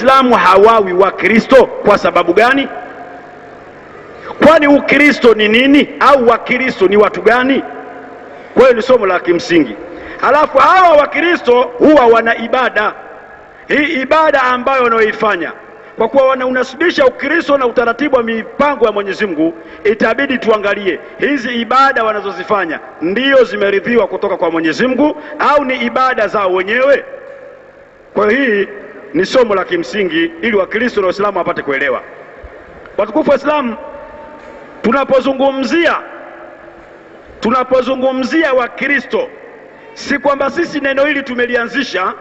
Waislamu hawawi Wakristo kwa sababu gani? Kwani Ukristo ni nini? Au Wakristo ni watu gani? Kwa hiyo ni somo la kimsingi. Halafu hawa Wakristo huwa wana ibada hii ibada ambayo wanaoifanya kwa kuwa wanaunasibisha Ukristo na utaratibu wa mipango ya Mwenyezi Mungu, itabidi tuangalie hizi ibada wanazozifanya ndiyo zimeridhiwa kutoka kwa Mwenyezi Mungu au ni ibada zao wenyewe. Kwa hiyo hii ni somo la kimsingi ili Wakristo na Waislamu wapate kuelewa. Watukufu Waislamu, tunapozungumzia tunapozungumzia Wakristo, si kwamba sisi neno hili tumelianzisha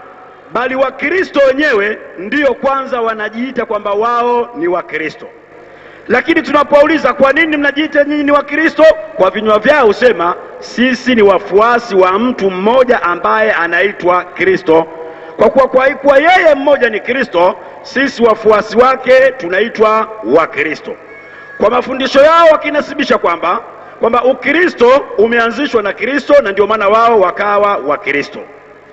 bali Wakristo wenyewe ndiyo kwanza wanajiita kwamba wao ni Wakristo. Lakini tunapouliza kwa nini mnajiita nyinyi ni Wakristo, kwa vinywa vyao husema sisi ni wafuasi wa mtu mmoja ambaye anaitwa Kristo. Kwa kuwa kwa kuwa yeye mmoja ni Kristo, sisi wafuasi wake tunaitwa Wakristo. Kwa mafundisho yao wakinasibisha kwamba kwamba Ukristo umeanzishwa na Kristo na ndio maana wao wakawa Wakristo.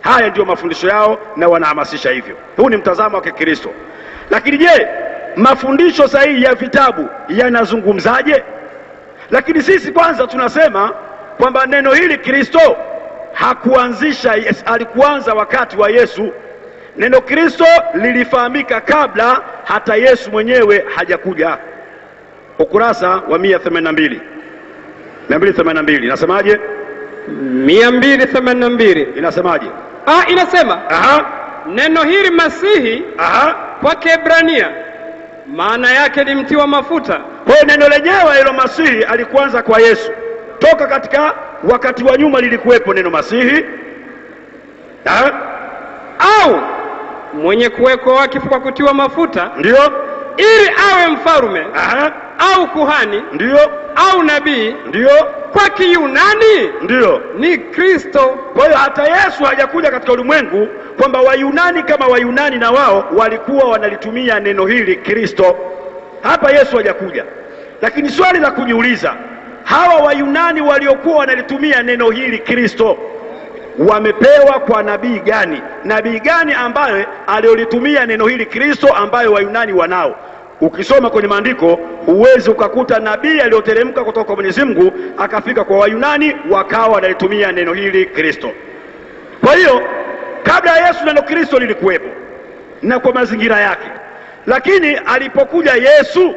Haya ndiyo mafundisho yao na wanahamasisha hivyo. Huu ni mtazamo wa Kikristo. Lakini je, mafundisho sahihi ya vitabu yanazungumzaje? Lakini sisi kwanza tunasema kwamba neno hili Kristo hakuanzisha, alikuanza wakati wa Yesu. Neno Kristo lilifahamika kabla hata Yesu mwenyewe hajakuja. Ukurasa wa 182 282 inasemaje? 282 Inasemaje? ah, inasema Aha, neno hili Masihi aha. kwa Kiebrania maana yake ni mti wa mafuta. Kwa hiyo neno lenyewe hilo Masihi alikuanza kwa Yesu, toka katika wakati wa nyuma lilikuwepo neno Masihi. ha? au mwenye kuwekwa wakifu kwa kutiwa mafuta ndio. ili awe mfalume Aha, au kuhani ndio, au nabii. ndio, Kwa Kiyunani ndio. ni Kristo. Kwa hiyo hata Yesu hajakuja katika ulimwengu kwamba Wayunani kama Wayunani na wao walikuwa wanalitumia neno hili Kristo. Hapa Yesu hajakuja, lakini swali la kujiuliza, hawa Wayunani waliokuwa wanalitumia neno hili Kristo wamepewa kwa nabii gani? Nabii gani ambaye aliolitumia neno hili Kristo ambayo Wayunani wanao? Ukisoma kwenye maandiko huwezi ukakuta nabii aliyoteremka kutoka kwa Mwenyezi Mungu akafika kwa Wayunani wakawa wanalitumia neno hili Kristo. Kwa hiyo kabla ya Yesu neno Kristo lilikuwepo na kwa mazingira yake, lakini alipokuja Yesu,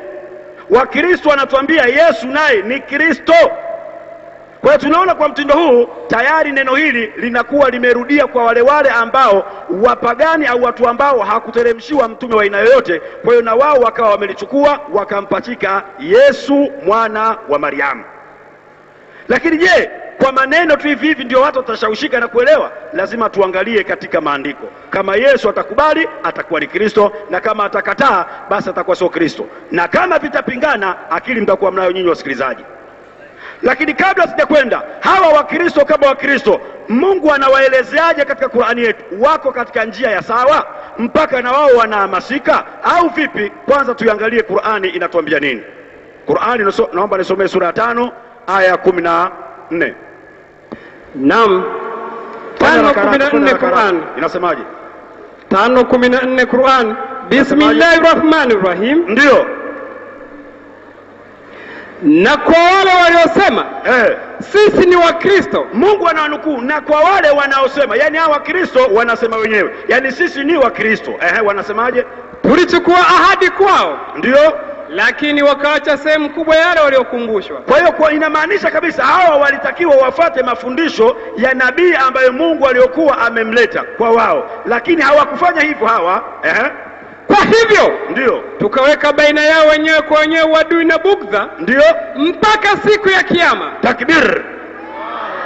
Wakristo wanatuambia Yesu naye ni Kristo. Kwa hiyo tunaona kwa mtindo huu tayari neno hili linakuwa limerudia kwa wale wale ambao wapagani au watu ambao hakuteremshiwa mtume wa aina yoyote. Kwa hiyo na wao wakawa wamelichukua wakampachika Yesu mwana wa Mariamu. Lakini je, kwa maneno tu hivi hivi ndio watu watashawishika na kuelewa? Lazima tuangalie katika maandiko. Kama Yesu atakubali, atakuwa ni Kristo, na kama atakataa, basi atakuwa sio Kristo, na kama vitapingana, akili mtakuwa mnayo nyinyi wasikilizaji. Lakini kabla sijakwenda, hawa Wakristo kama Wakristo, Mungu anawaelezeaje katika Qur'ani yetu? Wako katika njia ya sawa mpaka na wao wanahamasika au vipi? Kwanza tuiangalie Qur'ani inatuambia nini. Qur'ani, naomba nisomee sura ya tano aya ya kumi na nne. Naam, tano kumi na nne Qur'an, inasemaje? tano kumi na nne Qur'an. Bismillahi rahmani rahim. Ndio, Na kwa wale waliosema eh. sisi ni Wakristo, Mungu anawanukuu na kwa wale wanaosema, yani hawa Wakristo wanasema wenyewe, yani sisi ni Wakristo Ehe, wanasemaje? tulichukua ahadi kwao, Ndiyo. Lakini wakaacha sehemu kubwa yale waliokumbushwa. Kwa hiyo kwa inamaanisha kabisa hawa walitakiwa wafate mafundisho ya nabii ambayo Mungu aliyokuwa amemleta kwa wao, lakini hawakufanya hivyo hawa eh, Kwa hivyo ndio tukaweka baina yao wenyewe kwa wenyewe uadui na bugdha ndio mpaka siku ya Kiyama. takbir.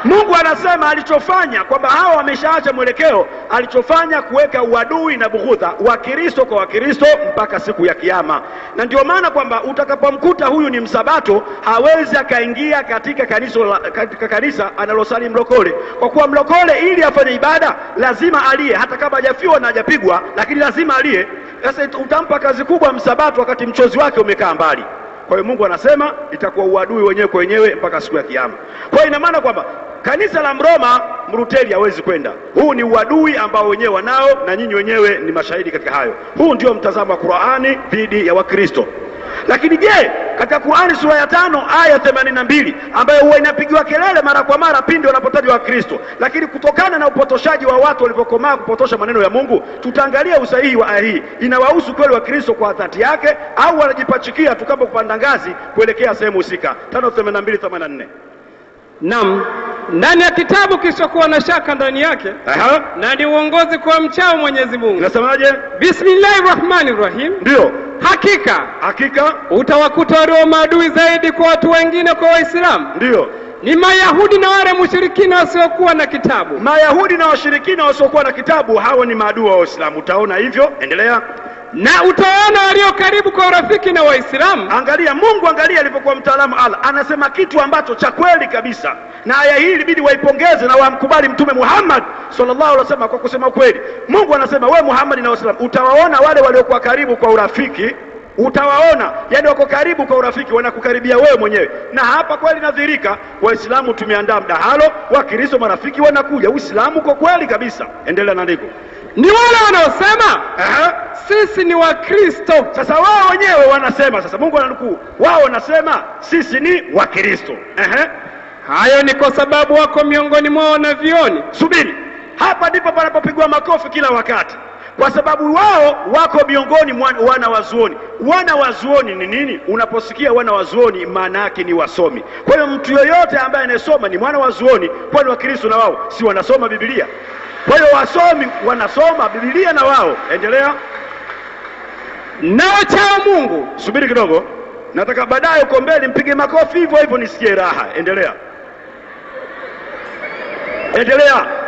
Mungu anasema alichofanya kwamba hawa wameshaacha mwelekeo, alichofanya kuweka uadui na bughudha Wakristo kwa Wakristo mpaka siku ya kiama Na ndio maana kwamba utakapomkuta huyu ni msabato, hawezi akaingia katika kanisa, katika kanisa analosali mlokole, kwa kuwa mlokole ili afanye ibada lazima aliye, hata kama hajafiwa na hajapigwa, lakini lazima aliye. Sasa utampa kazi kubwa msabato wakati mchozi wake umekaa mbali. Kwa hiyo Mungu anasema itakuwa uadui wenyewe kwa wenyewe mpaka siku ya Kiyama. Kwa hiyo ina maana kwamba kanisa la Mroma mruteli hawezi kwenda. Huu ni uadui ambao wenyewe wanao, na nyinyi wenyewe ni mashahidi katika hayo. Huu ndio mtazamo wa Qur'ani dhidi ya Wakristo. Lakini je, katika Qur'ani sura ya tano aya themanini na mbili ambayo huwa inapigiwa kelele mara kwa mara pindi wanapotajwa Wakristo, lakini kutokana na upotoshaji wa watu walivyokomaa kupotosha maneno ya Mungu, tutaangalia usahihi wa aya hii. Inawahusu kweli Wakristo kwa dhati yake au wanajipachikia tu kama kupanda ngazi kuelekea sehemu husika? tano themanini na mbili themanini na nne. Naam, ndani ya kitabu kisichokuwa na shaka ndani yake na ni uongozi kwa mchao Mwenyezi Mungu. inasemaje? Bismillahi rahmani rahim, ndio. Hakika hakika. utawakuta walio maadui zaidi kwa watu wengine kwa Waislamu. Ndiyo ni Mayahudi na wale mushirikina wasiokuwa na kitabu. Mayahudi na washirikina wasiokuwa na kitabu, hawa ni maadui wa Waislamu. Utaona hivyo, endelea. Na utaona walio karibu kwa urafiki na Waislamu Angalia Mungu, angalia alivyokuwa mtaalamu. ala anasema kitu ambacho cha kweli kabisa, na aya hii ilibidi waipongeze na wamkubali Mtume Muhammad sallallahu alaihi wasallam kwa kusema kweli. Mungu anasema we Muhammad na Waislamu utawaona wale waliokuwa karibu kwa urafiki utawaona yani wako karibu kwa urafiki, wanakukaribia wewe mwenyewe. Na hapa kweli nadhirika, Waislamu tumeandaa mdahalo, Wakristo marafiki wanakuja. Uislamu kwa kweli kabisa. Endelea na ndiko ni wale wanaosema sisi ni Wakristo. Sasa wao wenyewe wanasema, sasa Mungu ananukuu, wao wanasema sisi ni Wakristo. Hayo ni kwa sababu wako miongoni mwao wanavioni. subiri, hapa ndipo panapopigwa makofi kila wakati, kwa sababu wao wako miongoni mwa wana wazuoni. Wana wa zuoni ni nini? Unaposikia wana wazuoni, maana yake ni wasomi. Kwa hiyo mtu yoyote ambaye anayesoma ni mwana wa zuoni, kwani Wakristo na wao si wanasoma Biblia? Kwa hiyo wasomi wanasoma Biblia na wao. Endelea. na wachao Mungu Subiri kidogo, nataka baadaye uko mbele mpige makofi hivyo hivyo nisikie raha. Endelea, endelea.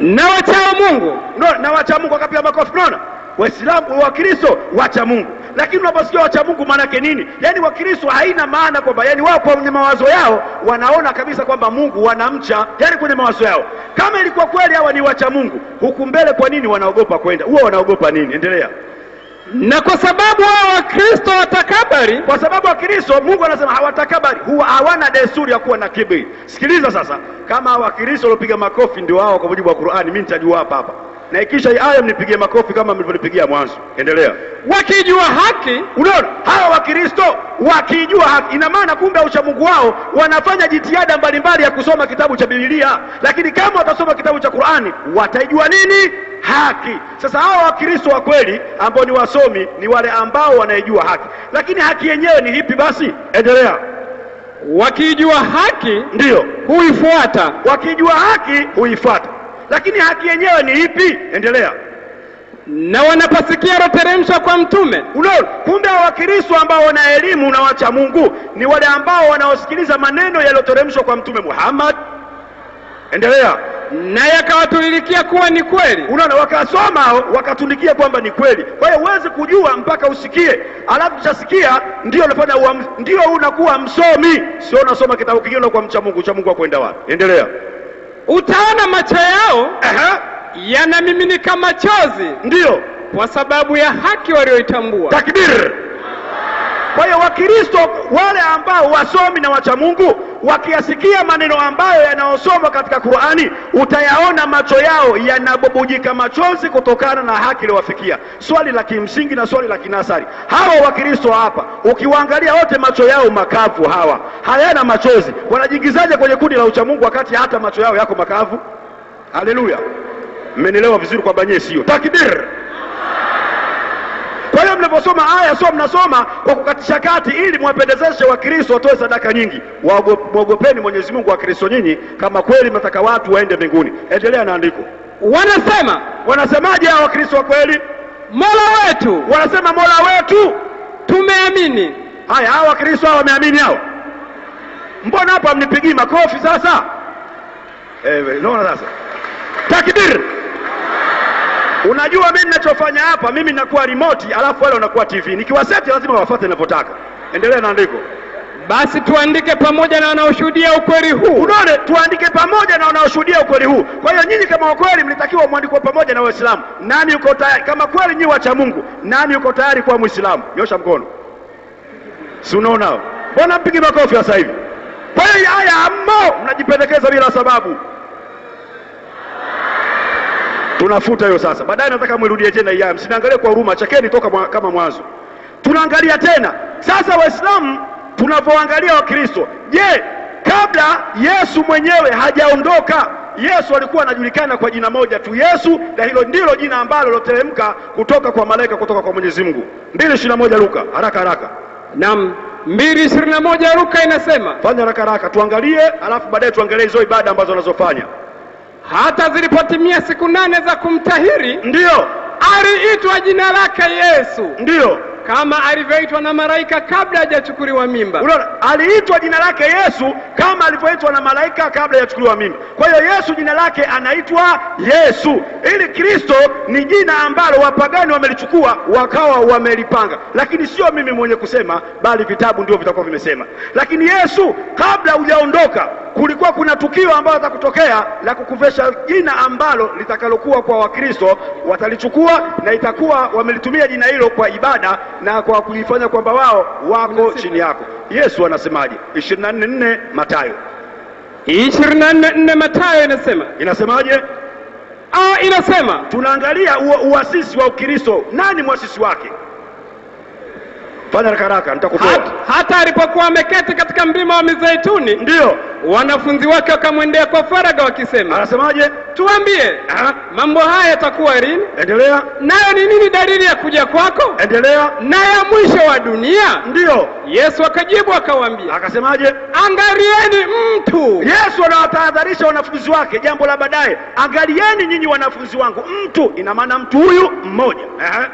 Na wachao Mungu No, na wacha Mungu akapiga makofi. Unaona, Waislamu Wakristo wacha Mungu, lakini unaposikia wacha Mungu maana yake nini? Yaani Wakristo haina maana kwamba, yani wao kwenye mawazo yao wanaona kabisa kwamba Mungu wanamcha, yani kwenye mawazo yao. Kama ilikuwa kweli hawa ni wacha Mungu, huku mbele kwa nini wanaogopa kwenda? Huwa wanaogopa nini? Endelea. Na kwa sababu wao Wakristo watakabari kwa sababu Wakristo Mungu anasema hawatakabari, huwa hawana desturi ya kuwa na kiburi. Sikiliza sasa, kama Wakristo waliopiga makofi ndio wao kwa mujibu wa Qur'ani, mimi nitajua hapa hapa na ikisha aya mnipigie makofi kama mlivyonipigia mwanzo. Endelea. wakijua haki Unaona, hawa Wakristo wakijua haki, ina maana kumbe uchamungu wao wanafanya jitihada mbalimbali ya kusoma kitabu cha Biblia, lakini kama watasoma kitabu cha Qur'ani wataijua nini? Haki. Sasa hawa Wakristo wa kweli ambao ni wasomi ni wale ambao wanaijua haki, lakini haki yenyewe ni hipi Basi endelea. wakijua haki ndio huifuata wakijua haki huifuata, lakini haki yenyewe ni ipi? Endelea. na wanapasikia roteremsha kwa mtume ulo. kumbe Wakristo ambao wana elimu na wacha Mungu ni wale ambao wanaosikiliza maneno yaliyoteremshwa kwa Mtume Muhammad. Endelea. na yakawatulilikia kuwa ni kweli Unaona, wakasoma wakatundikia kwamba ni kweli. Kwa hiyo huwezi kujua mpaka usikie, alafu ushasikia ndio uamuzi, ndio unakuwa msomi, sio unasoma kitabu kingine kwa mcha Mungu. Cha Mungu akwenda wapi? Endelea. Utaona macho yao yanamiminika machozi ndio. kwa sababu ya haki walioitambua. Takbir. Kwa hiyo Wakristo wale ambao wasomi na wacha Mungu wakiyasikia maneno ambayo yanayosomwa katika Qur'ani, utayaona macho yao yanabubujika machozi kutokana na haki iliyowafikia. Swali la kimsingi na swali la kinasari, hawa Wakristo hapa ukiwaangalia wote macho yao makavu, hawa hayana machozi, wanajiingizaje kwenye kundi la uchamungu wakati hata macho yao yako makavu? Haleluya, mmenielewa vizuri kwa banyesi sio takbir. Mnaposoma aya sio mnasoma kwa kukatisha kati, ili mwapendezeshe Wakristo watoe sadaka nyingi. Mwogopeni Mwenyezi Mungu Wakristo nyinyi, kama kweli mnataka watu waende mbinguni. Endelea na andiko. wanasema Wanasemaje hao Wakristo wa kweli? mola wetu Wanasema mola wetu. tumeamini Haya, hao Wakristo hao wameamini hao? Mbona hapa mnipigii makofi sasa? Eh, naona sasa takbir. Unajua mimi ninachofanya hapa, mimi nakuwa remote, alafu wale wanakuwa TV. Nikiwaseti lazima wafuate ninavyotaka. Endelea na andiko. basi tuandike pamoja na wanaoshuhudia ukweli huu Unaone, tuandike pamoja na wanaoshuhudia ukweli huu. Kwa hiyo nyinyi kama wakweli, mlitakiwa mwandikwe pamoja na Waislamu. Nani yuko tayari? Kama kweli nyinyi wacha Mungu, nani yuko tayari kuwa Muislamu? Nyosha mkono. Si unaona? Mbona mpigi makofi sasa hivi? Kwa hiyo haya ammo, mnajipendekeza bila sababu. Tunafuta hiyo sasa. Baadaye nataka mwirudie tena hii aya, msiniangalie kwa huruma, chakeni toka mwa, kama mwanzo. Tunaangalia tena sasa, Waislamu tunavyoangalia Wakristo, je, kabla Yesu mwenyewe hajaondoka Yesu alikuwa anajulikana kwa jina moja tu, Yesu, na hilo ndilo jina ambalo liloteremka kutoka kwa malaika kutoka kwa Mwenyezi Mungu. mbili ishirini na moja Luka, haraka haraka, Naam, mbili ishirini na moja Luka inasema fanya haraka haraka, tuangalie, alafu baadaye tuangalie hizo ibada ambazo wanazofanya. Hata zilipotimia siku nane za kumtahiri Ndiyo, aliitwa jina lake Yesu. Ndiyo, kama alivyoitwa na malaika kabla hajachukuliwa mimba. unaona, aliitwa jina lake Yesu kama alivyoitwa na malaika kabla hajachukuliwa mimba. Kwa hiyo Yesu jina lake anaitwa Yesu, ili Kristo ni jina ambalo wapagani wamelichukua wakawa wamelipanga, lakini sio mimi mwenye kusema, bali vitabu ndio vitakuwa vimesema. Lakini Yesu, kabla hujaondoka, kulikuwa kuna tukio ambalo litakutokea la kukuvesha jina ambalo litakalokuwa kwa Wakristo watalichukua, na itakuwa wamelitumia jina hilo kwa ibada na kwa kulifanya kwamba wao wako chini yako. Yesu anasemaje? 24:4 Mathayo ishirini na nne nne Mathayo inasema inasemaje? ah, inasema Tunaangalia ua- uasisi wa Ukristo, nani mwasisi wake? Fanya haraka haraka, hata, hata alipokuwa ameketi katika mlima wa Mizeituni, ndio wanafunzi wake wakamwendea kwa faraga wakisema, anasemaje? tuambie Aha, mambo haya yatakuwa lini, Endelea, nayo ni nini dalili ya kuja kwako endelea. na ya mwisho wa dunia? ndio Yesu akajibu akawaambia, akasemaje? angalieni mtu Yesu anawatahadharisha wanafunzi wake jambo la baadaye. Angalieni nyinyi wanafunzi wangu, mtu, ina maana mtu huyu mmoja. Aha.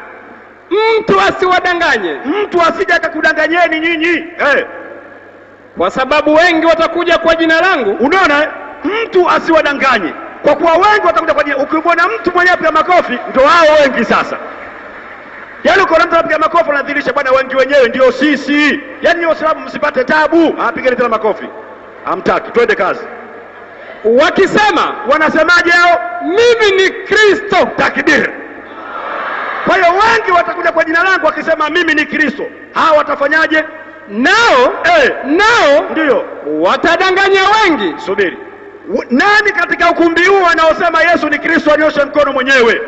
Mtu asiwadanganye, Mtu asije akakudanganyeni nyinyi eh. kwa sababu wengi watakuja kwa jina langu Unaona, mtu asiwadanganye, kwa kuwa wengi watakuja kwa jina. Ukimwona mtu mwenyewe apiga makofi, ndio hao wengi sasa. Yaani ukiona mtu anapiga makofi anadhihirisha bwana, wengi wenyewe ndio sisi. Yaani nyie Waislamu msipate tabu, apigeni tena makofi. Hamtaki, twende kazi. wakisema, Wanasemaje hao? mimi ni Kristo. Takbir! Kwa hiyo wengi watakuja kwa jina langu wakisema mimi ni Kristo. Hawa watafanyaje? Nao Eh, nao ndiyo watadanganya wengi. Subiri, nani katika ukumbi huu anaosema Yesu ni Kristo? Anyoshe mkono mwenyewe.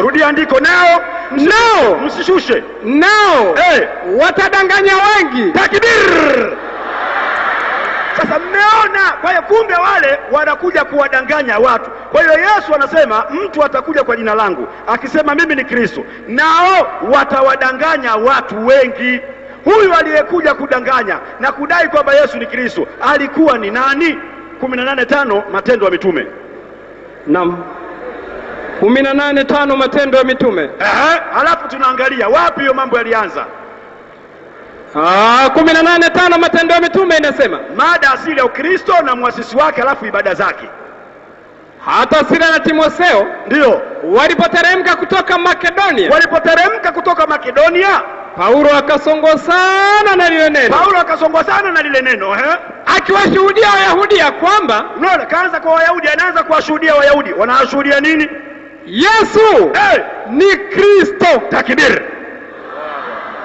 rudi andiko. Nao Nao msishushe. nao Eh, watadanganya wengi. takbir! Sasa mmeona? Kwa hiyo kumbe wale wanakuja kuwadanganya watu. Kwa hiyo Yesu anasema mtu atakuja kwa jina langu akisema mimi ni Kristo, nao watawadanganya watu wengi. Huyu aliyekuja kudanganya na kudai kwamba Yesu ni Kristo alikuwa ni nani? kumi na nane tano Matendo ya Mitume. Naam, kumi na nane tano Matendo ya Mitume. Ehe, halafu tunaangalia wapi hiyo mambo yalianza. Ah, kumi na nane tano Matendo ya Mitume inasema Mada asili ya Ukristo na mwasisi wake, alafu ibada zake. hata Sila na Timotheo ndio walipoteremka kutoka Makedonia, walipoteremka kutoka Makedonia, Paulo akasongwa sana na lile neno, Paulo akasongwa sana na lile neno ehe. akiwashuhudia Wayahudi ya kwamba Unaona, kaanza kwa Wayahudi, anaanza kuwashuhudia Wayahudi. Wanawashuhudia nini? Yesu hey, ni Kristo. takbir.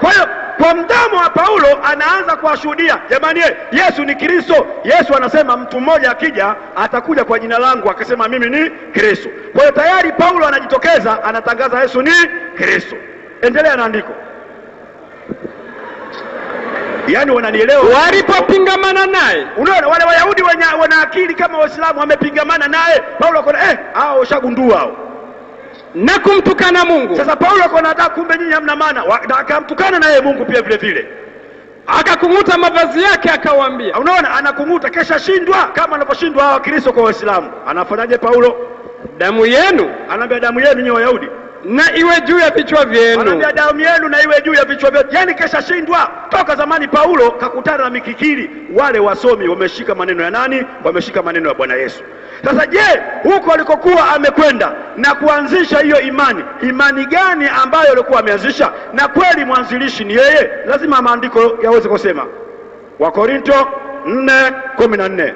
Kwa hiyo kwa mdomo wa Paulo anaanza kuwashuhudia, jamani, Yesu ni Kristo. Yesu anasema mtu mmoja akija atakuja kwa jina langu akasema mimi ni Kristo. Kwa hiyo tayari Paulo anajitokeza anatangaza Yesu ni Kristo. Endelea na andiko. Yaani wananielewa? Walipopingamana naye Unaona, wale Wayahudi wana akili kama Waislamu wamepingamana naye. Paulo akona eh, hao ushagundua hao. Na kumtukana Mungu, Sasa Paulo akona hata kumbe nyinyi hamna maana, akamtukana naye Mungu pia vile vile. akakung'uta mavazi yake akawambia Unaona, anakung'uta kesha shindwa kama anavyoshindwa hawa Wakristo kwa Waislamu. Anafanyaje Paulo? damu yenu Anaambia damu yenu nyinyi Wayahudi, na iwe juu ya vichwa vyenu. damu yenu na iwe juu ya vichwa vyenu. Yani kesha shindwa toka zamani. Paulo kakutana na mikikiri, wale wasomi wameshika maneno ya nani? Wameshika maneno ya Bwana Yesu. Sasa je, huko alikokuwa amekwenda na kuanzisha hiyo imani, imani gani ambayo alikuwa ameanzisha? Na kweli mwanzilishi ni yeye, lazima maandiko yaweze kusema. Wakorinto 4:14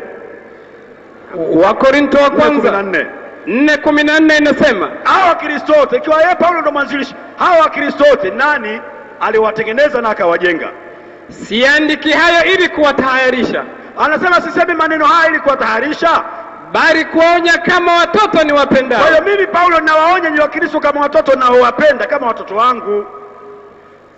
Wakorinto wa kwanza 4:14 nne kumi na nne inasema hawa Wakristo wote, ikiwa yeye Paulo ndo mwanzilishi, hawa Wakristo wote nani aliwatengeneza na akawajenga? siandiki hayo ili kuwatayarisha, Anasema sisemi maneno haya ili kuwatayarisha bali kuwaonya kama watoto ni Kwa hiyo mimi Paulo nawaonya ni Wakristo kama watoto naowapenda kama watoto wangu,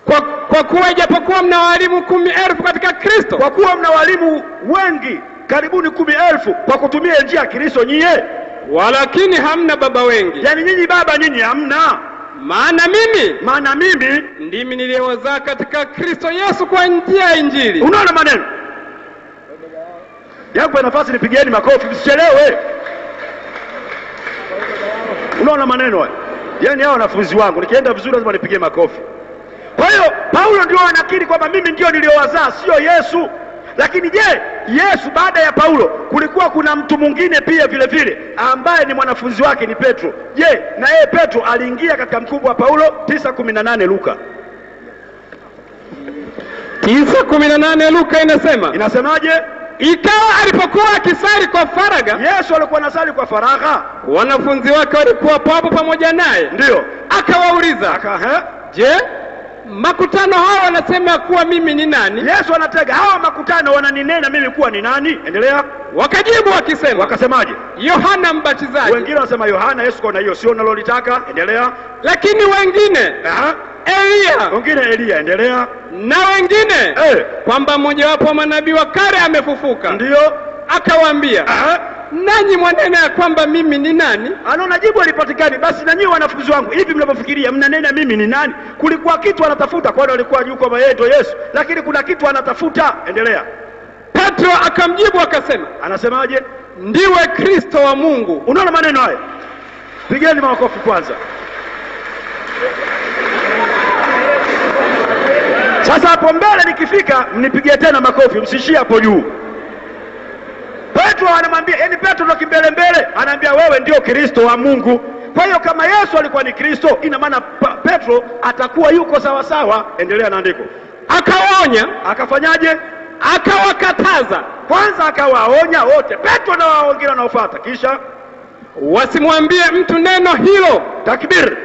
Kwa, kwa kuwa ijapokuwa mna walimu kumi elfu katika Kristo, kwa kuwa mna walimu wengi karibuni kumi elfu kwa kutumia njia ya Kristo nyie, walakini hamna baba wengi. yani nyinyi baba nyinyi hamna, Maana mimi maana mimi ndimi niliyewazaa katika Kristo Yesu kwa njia ya Injili. Unaona maneno yakupa nafasi, nipigieni makofi, msichelewe. Unaona maneno haya, yaani hao wanafunzi wangu, nikienda vizuri lazima nipigie makofi. Kwa hiyo Paulo ndio anakiri kwamba mimi ndio niliowazaa, sio Yesu. Lakini je, Yesu baada ya Paulo kulikuwa kuna mtu mwingine pia vile vile ambaye ni mwanafunzi wake ni Petro. Je, na yeye Petro aliingia katika mkubwa wa Paulo? 9:18 Luka. Tisa kumi na nane Luka inasema inasemaje? ikawa alipokuwa akisali kwa faraga, Yesu alikuwa anasali kwa faragha, wanafunzi wake walikuwa papo pamoja naye, ndio. Akawauliza aka je, makutano hao wanasema kuwa mimi ni nani? Yesu anatega hawa makutano wananinena mimi kuwa ni nani? Endelea. Wakajibu wakisema Wakasemaje? Yohana Mbatizaji, Wengine wanasema Yohana. Yesu kaona hiyo sio nalolitaka. Endelea. lakini wengine Aha. Elia. Wengine Elia. Endelea. na wengine Eh. kwamba mmojawapo wa manabii wa kale amefufuka. ndio Akawaambia, Aha. Nanyi mwanena ya kwamba mimi ni nani? Anaona jibu alipatikani. Basi nanyi wanafunzi wangu, hivi mnavyofikiria, mnanena mimi ni nani? Kulikuwa kitu anatafuta, kwani walikuwa juu kwamba yeye ndio Yesu, lakini kuna kitu anatafuta. Endelea. Petro akamjibu akasema, Anasemaje? ndiwe Kristo wa Mungu. Unaona maneno haya? Pigeni makofi kwanza. Sasa hapo mbele nikifika, mnipigie tena makofi, msishie hapo juu. Petro anamwambia, yani Petro ndo kimbele mbele, anaambia wewe ndio Kristo wa Mungu. Kwa hiyo kama Yesu alikuwa ni Kristo, ina maana Petro atakuwa yuko sawasawa. sawa. Endelea na andiko. Akawaonya, Akafanyaje? akawakataza Kwanza akawaonya wote, Petro na wao wengine wanaofuata, kisha wasimwambie mtu neno hilo. Takbir!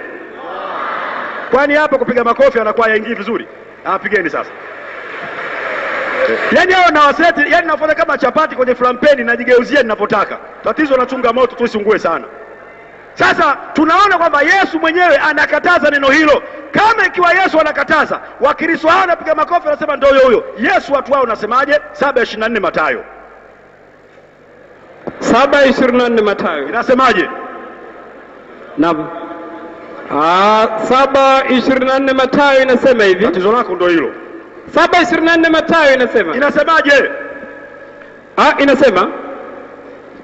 Kwani hapa kupiga makofi anakuwa yaingii vizuri? Apigeni sasa. Yaani hao na waseti, yaani nafanya kama chapati kwenye flampeni najigeuzia ninapotaka. Tatizo nachunga moto tu isiungue sana. Sasa tunaona kwamba Yesu mwenyewe anakataza neno hilo. Kama ikiwa Yesu anakataza, Wakristo hao wanapiga makofi wanasema ndio huyo huyo. Yesu watu wao unasemaje? 7:24 Mathayo. saba ishirini na nne Mathayo Inasemaje? Naam, Ah, saba ishirini na nne Mathayo inasema hivi. Tatizo lako ndio hilo. Saba ishirini na nne Mathayo inasema Inasemaje? ah, inasema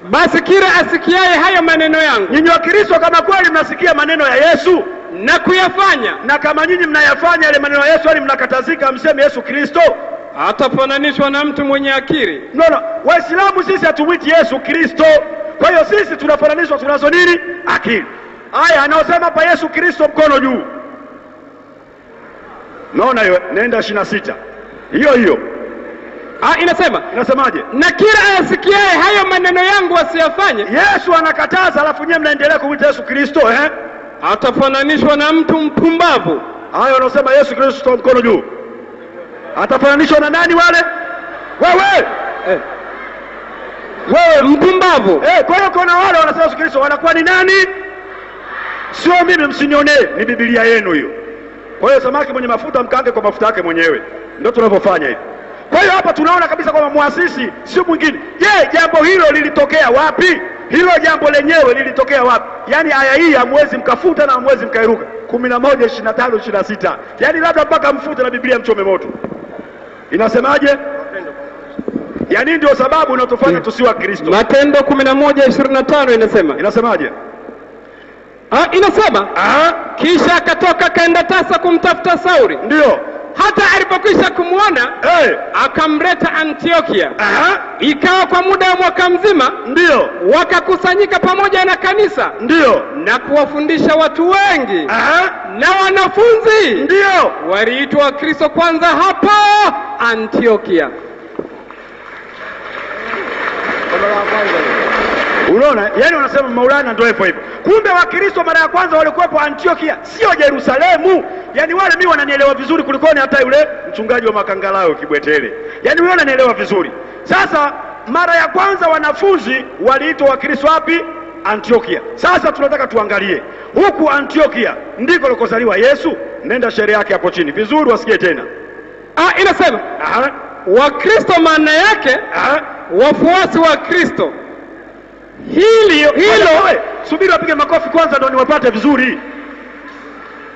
basi kila asikiaye hayo maneno yangu Nyinyi wa Kristo, kama kweli mnasikia maneno ya Yesu na kuyafanya na kama nyinyi mnayafanya yale maneno ya Yesu, yani mnakatazika mseme Yesu Kristo. atafananishwa na mtu mwenye akili No, no. Waislamu sisi hatumwiti Yesu Kristo, kwa hiyo sisi tunafananishwa, tunazo nini? Akili. aya anaosema hapa Yesu Kristo, mkono juu. Naona hiyo, nenda ishirini na sita hiyo hiyo ah, inasema inasemaje? na kila asikiae hayo maneno yangu asiyafanye Yesu anakataza, alafu nyewe mnaendelea kumwita Yesu Kristo eh? atafananishwa na mtu mpumbavu Hayo wanaosema Yesu Kristo, mkono juu, atafananishwa na nani wale? Wewe eh, wewe mpumbavu Eh, kwa hiyo kuna wale wanasema Yesu Kristo wanakuwa ni nani? Sio mimi, msinionee, ni Biblia yenu hiyo. Kwa hiyo samaki mwenye mafuta mkange kwa mafuta yake mwenyewe, ndio tunavyofanya hivi. Kwa hiyo hapa tunaona kabisa kwamba muasisi sio mwingine. Je, jambo hilo lilitokea wapi? Hilo jambo lenyewe lilitokea wapi? Yaani aya hii hamwezi mkafuta na hamwezi mkairuka. kumi na moja ishirini na tano ishirini na sita yaani labda mpaka mfute na Biblia mchome moto. Inasemaje? Yaani ndio sababu inatufanya tusiwa Kristo. matendo kumi na moja ishirini na tano inasema Inasemaje? Ah, inasema ah, kisha akatoka akaenda tasa kumtafuta Sauli ndio. hata alipokwisha kumwona Eh, akamleta Antiokia. aha, Ikawa kwa muda wa mwaka mzima ndio, wakakusanyika pamoja na kanisa ndio. na kuwafundisha watu wengi, Aha, na wanafunzi ndio. waliitwa Wakristo kwanza hapo Antiokia. Unaona, yani wanasema Maulana ndio hivyo hivyo. Kumbe Wakristo mara ya kwanza walikuwepo Antiokia, sio jerusalemu yani wale mi wananielewa vizuri kulikoni hata yule mchungaji wa makangalao Kibwetele. yani wewe ananielewa vizuri. Sasa mara ya kwanza wanafunzi waliitwa wakristo wapi antiokia sasa tunataka tuangalie huku antiokia ndiko alikozaliwa yesu nenda sheria yake hapo chini vizuri wasikie tena Ah, inasema Wakristo maana yake aha. wafuasi wa Kristo. Hili hilo. subiri wapige makofi kwanza ndo niwapate vizuri.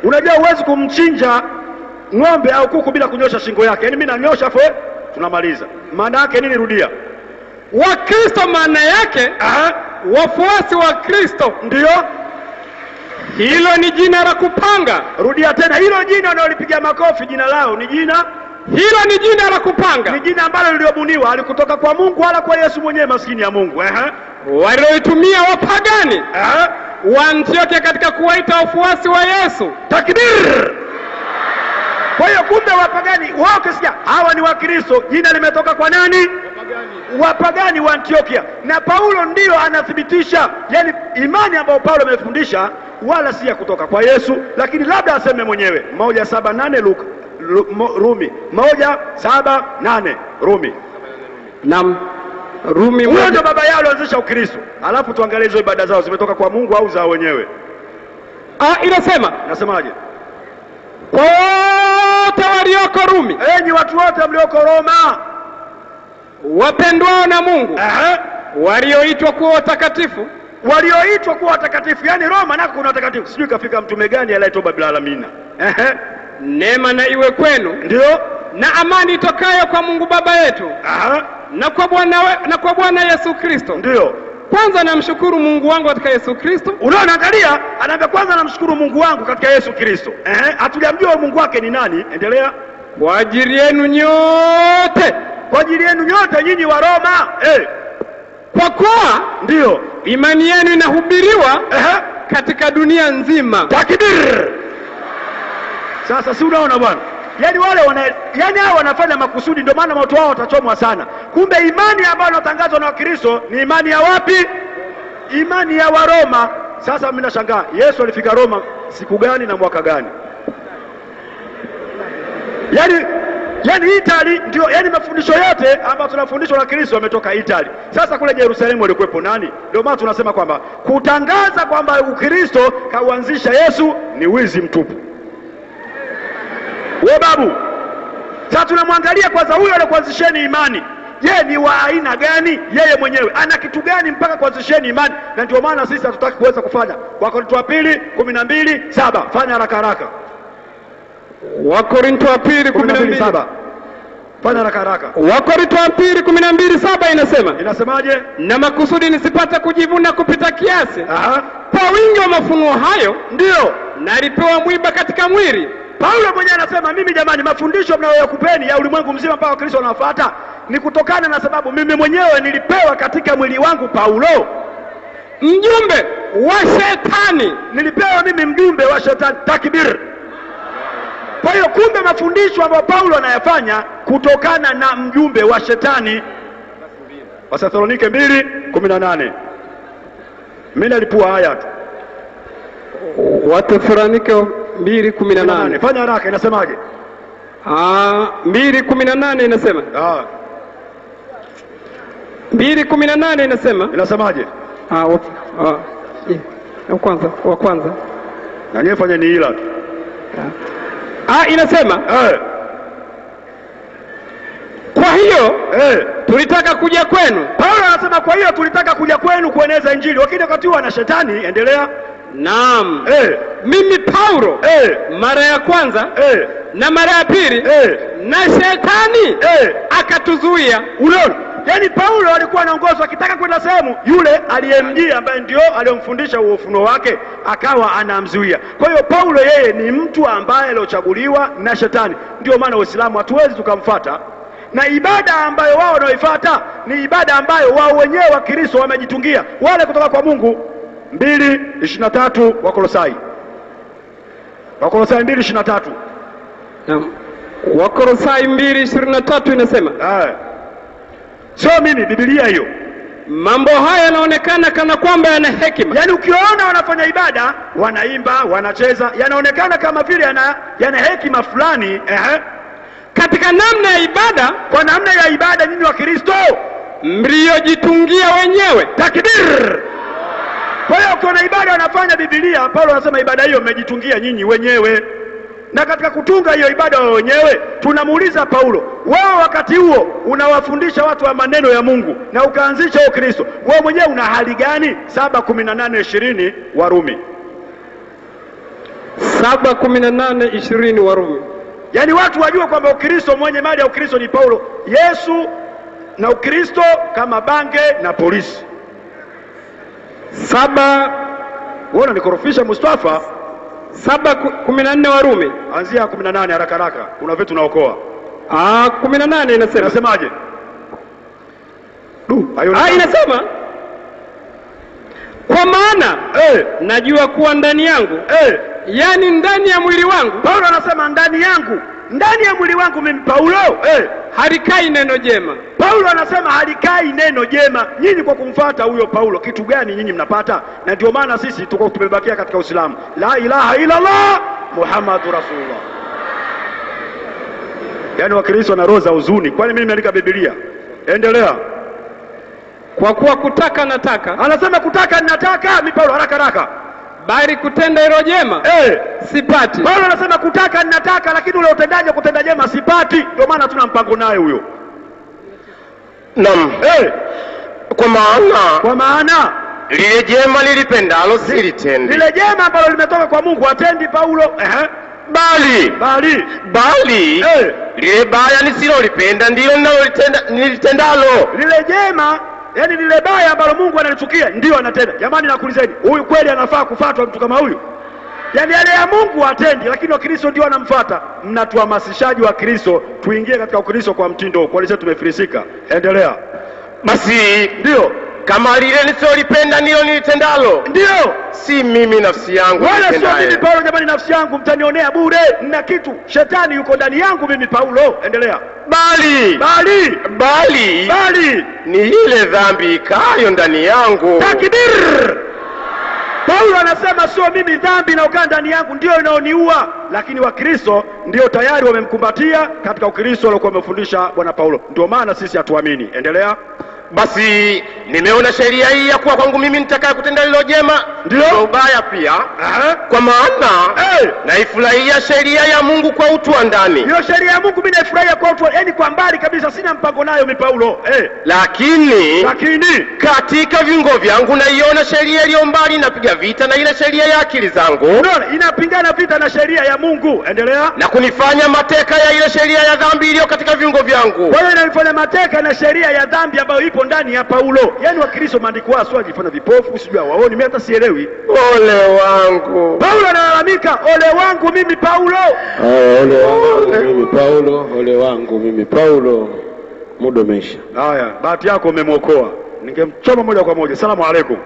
Unajua huwezi kumchinja ng'ombe au kuku bila kunyosha shingo yake. Yaani mi nanyosha fo tunamaliza. Maana yake nini rudia? Wakristo maana yake Aha, wafuasi wa Kristo. ndio. Hilo ni jina la kupanga, rudia tena hilo jina unaolipiga makofi jina lao ni jina hilo ni jina la kupanga, ni jina ambalo liliobuniwa alikutoka kwa mungu wala kwa yesu mwenyewe maskini ya mungu eh, walioitumia wapagani eh, wa Antiokia katika kuwaita wafuasi wa Yesu. takbir kwa hiyo kumbe wapagani wao kisikia hawa ni wakristo. Jina limetoka kwa nani? Wapagani. Wa antiokia. Na paulo ndiyo anathibitisha yani imani ambayo paulo amefundisha wala si ya kutoka kwa yesu lakini labda aseme mwenyewe. Moja saba nane Luka, rumi. Moja saba nane. Rumi. Nam Rumi huyo ndo ndio baba yao alianzisha ukristo. Alafu tuangalie hizo ibada zao zimetoka kwa mungu au za wenyewe? Ah, inasema. Nasemaje kwa wote walioko Rumi. Enyi watu wote mlioko roma. Wapendwao na Mungu walioitwa kuwa watakatifu. Walioitwa kuwa watakatifu. Yaani roma nako kuna watakatifu. Sijui kafika mtume gani aliyetoba bila alamina neema na iwe kwenu. Ndio. Na amani itokayo kwa Mungu Baba yetu. Aha, na kwa Bwana na kwa Bwana Yesu Kristo. ndio. Kwanza namshukuru Mungu wangu katika Yesu Kristo. Unaona angalia anaambia kwanza namshukuru mungu wangu katika yesu kristo. Hatujamjua mungu wake ni nani. Endelea. Kwa ajili yenu nyote, kwa ajili yenu nyote nyinyi wa roma. Eh, kwa kuwa ndio. imani yenu inahubiriwa eh, katika dunia nzima. takbir sasa si unaona bwana? Yaani wale wana yaani hao wanafanya makusudi ndio maana moto wao watachomwa sana. Kumbe imani ambayo inatangazwa na wakristo ni imani ya wapi? Imani ya waroma. Sasa mimi nashangaa yesu alifika roma siku gani na mwaka gani? Yaani yaani itali ndio yaani mafundisho yote ambayo tunafundishwa na kristo yametoka itali sasa kule yerusalemu walikuwepo nani? Ndio maana tunasema kwamba kutangaza kwamba ukristo kauanzisha yesu ni wizi mtupu we babu sasa tunamwangalia kwanza huyo alikuanzisheni imani. Je ni wa aina gani? Yeye mwenyewe ana kitu gani mpaka kuanzisheni imani? Na ndio maana sisi hatutaki kuweza kufanya. Wakorinto wa pili kumi na mbili saba. Fanya haraka haraka. Wakorinto wa pili kumi na mbili. Saba. Fanya haraka haraka. Wakorinto wa pili kumi na mbili saba inasema inasemaje? Na makusudi nisipate kujivuna kupita kiasi, Aha, kwa wingi wa mafunuo hayo ndio. nalipewa mwiba katika mwili, paulo mwenyewe anasema mimi jamani mafundisho mnayoyakupeni ya ulimwengu mzima mpaka wakristo wanafuata ni kutokana na sababu mimi mwenyewe nilipewa katika mwili wangu paulo. Mjumbe wa shetani. nilipewa mimi mjumbe wa shetani takbir. Kwa hiyo kumbe mafundisho ambayo paulo anayafanya kutokana na mjumbe wa shetani. Wathesalonike mbili kumi na nane. Mi nalipua haya tu. Wathesalonike mbili kumi na nane. fanya haraka inasemaje? Ah, mbili kumi na nane inasema. Ah, mbili kumi na nane inasema. Inasemaje? Ah, wa- kwanza wa kwanza. Nanyewe fanya ni ila tu inasema. Eh, kwa hiyo eh. tulitaka kuja kwenu. Paulo anasema kwa hiyo tulitaka kuja kwenu kueneza injili. Wakati wakati huo ana shetani endelea. Naam. Eh, mimi paulo. Eh, mara ya kwanza. Eh, na mara ya pili. Eh, na shetani eh. akatuzuia. Unaona? Yani paulo alikuwa anaongozwa akitaka kwenda sehemu yule aliyemjia ambaye ndio aliyomfundisha huo ufunuo wake akawa anamzuia. Kwa hiyo paulo yeye ni mtu ambaye aliochaguliwa na shetani. Ndio maana waislamu hatuwezi tukamfata na ibada ambayo wao wanaoifuata ni ibada ambayo wao wenyewe wa kristo wamejitungia. Wale kutoka kwa mungu. Mbili ishirini na tatu wakolosai wakolosai mbili ishirini na tatu Wakolosai wakorosai mbili ishirini na tatu inasema Haya. sio mimi bibilia hiyo mambo haya yanaonekana kana kwamba yana hekima yaani ukiwaona wanafanya ibada wanaimba wanacheza yanaonekana kama vile yana, yana hekima fulani ehe. katika namna ya ibada kwa namna ya ibada nyinyi wa kristo mliojitungia wenyewe. Takbir! Kwa hiyo ukiona ibada wanafanya Biblia, Paulo anasema ibada hiyo mmejitungia nyinyi wenyewe. Na katika kutunga hiyo ibada wao wenyewe, tunamuuliza Paulo, wewe wakati huo unawafundisha watu wa maneno ya Mungu na ukaanzisha huo Kristo, wewe mwenyewe una hali gani? saba kumi na nane ishirini Warumi. saba kumi na nane ishirini Warumi. Yaani watu wajue kwamba Ukristo mwenye mali ya Ukristo ni Paulo, Yesu na Ukristo kama bange na polisi. Saba uona nikorofisha Mustafa, saba ku- kumi na nne Warumi. anzia kumi na nane haraka haraka, kuna vitu naokoa. Ah, kumi na nane inasema Inasemaje? Du, ah, inasema kwa maana eh, najua kuwa ndani yangu, eh. yani ndani ya mwili wangu Paulo anasema ndani yangu, ndani ya mwili wangu mimi Paulo eh. halikai neno jema, Paulo anasema halikai neno jema. Nyinyi kwa kumfuata huyo Paulo, kitu gani nyinyi mnapata? Na ndio maana sisi tuko tumebakia katika Uislamu, la ilaha illa Allah Muhammadu Rasulullah. Yaani Wakristo na roho za huzuni, kwani mimi nimeandika Biblia? Endelea. kwa kuwa kutaka nataka, Anasema kutaka nataka. mi Paulo haraka haraka bali kutenda hilo jema eh. sipati. Paulo anasema kutaka ninataka, lakini ule utendaji wa kutenda jema sipati. Ndio maana tuna mpango naye huyo Naam, eh. kwa maana Kwa maana lile jema nilipendalo silitendi, lile jema ambalo limetoka kwa Mungu atendi Paulo eh. bali bali bali eh. lile baya nisilolipenda ndilo ninalolitenda- nilitendalo. lile jema yani lile baya ambalo Mungu analichukia ndio anatenda. Jamani, nakuulizeni, huyu kweli anafaa kufuatwa mtu kama huyu? Yaani yale ya Mungu atendi, lakini Wakristo ndio wanamfuata. Mnatuhamasishaji wa Kristo tuingie katika Ukristo kwa mtindo huu, sisi tumefilisika. Endelea. Basi Ndio, kama lile nisilolipenda ndilo nilitendalo, ndiyo si mimi nafsi yangu wala sio mimi Paulo. Jamani, nafsi yangu mtanionea bure, na kitu, shetani yuko ndani yangu mimi Paulo. Endelea. bali Bali bali bali ni ile dhambi ikayo ndani yangu. Takbir! Paulo anasema sio mimi dhambi inayokaa ndani yangu ndiyo inaoniua, lakini Wakristo ndio tayari wamemkumbatia katika Ukristo waliokuwa wamefundisha Bwana Paulo. Ndio maana sisi hatuamini. Endelea. Basi nimeona sheria hii ya kuwa kwangu mimi nitakaye kutenda lilo jema Ndio. ubaya pia, Aha. kwa maana hey. naifurahia sheria ya Mungu kwa utu wa ndani, hiyo sheria ya Mungu mimi naifurahia kwa utu yani kwa mbali kabisa, sina mpango nayo mimi Paulo. hey. lakini lakini katika viungo vyangu naiona sheria iliyo mbali, inapiga vita na ile sheria ya akili zangu unaona inapingana vita na sheria ya Mungu. Endelea. na kunifanya mateka ya ile sheria ya dhambi iliyo katika viungo vyangu. Kwa hiyo inanifanya mateka na sheria ya dhambi ambayo ipo ndani ya Paulo. Yaani Wakristo maandiko yao sio ajifanya vipofu, sijui hawaoni, mimi hata sielewi. Ole wangu, Paulo analalamika, ole wangu mimi Paulo. Ah, ole wangu mimi Paulo, ole wangu mimi Paulo, muda umeisha. Haya, bahati yako umemwokoa, ningemchoma moja kwa moja. Salamu alaikum.